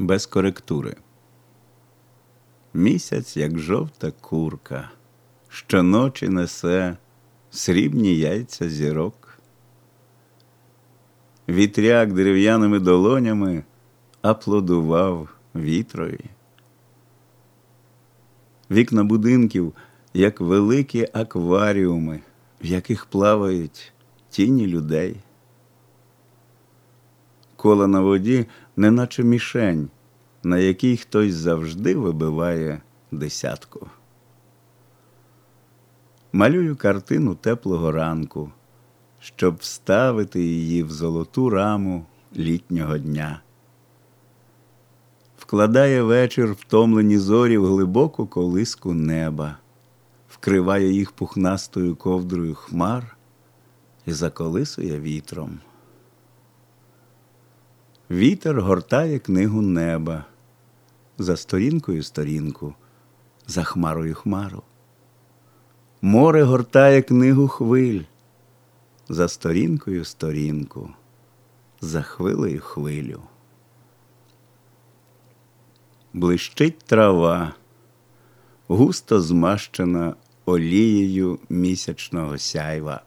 без коректури. Місяць, як жовта курка, щоночі несе срібні яйця зірок. Вітряк дерев'яними долонями аплодував вітрові. Вікна будинків, як великі акваріуми, в яких плавають тіні людей. Кола на воді, неначе мішень, на якій хтось завжди вибиває десятку. Малюю картину теплого ранку, щоб вставити її в золоту раму літнього дня. Вкладає вечір втомлені зорі в глибоку колиску неба, вкриває їх пухнастою ковдрою хмар і заколисує вітром. Вітер гортає книгу неба, за сторінкою сторінку, за хмарою хмару. Море гортає книгу хвиль, за сторінкою сторінку, за хвилею хвилю. Блищить трава, густо змащена олією місячного сяйва.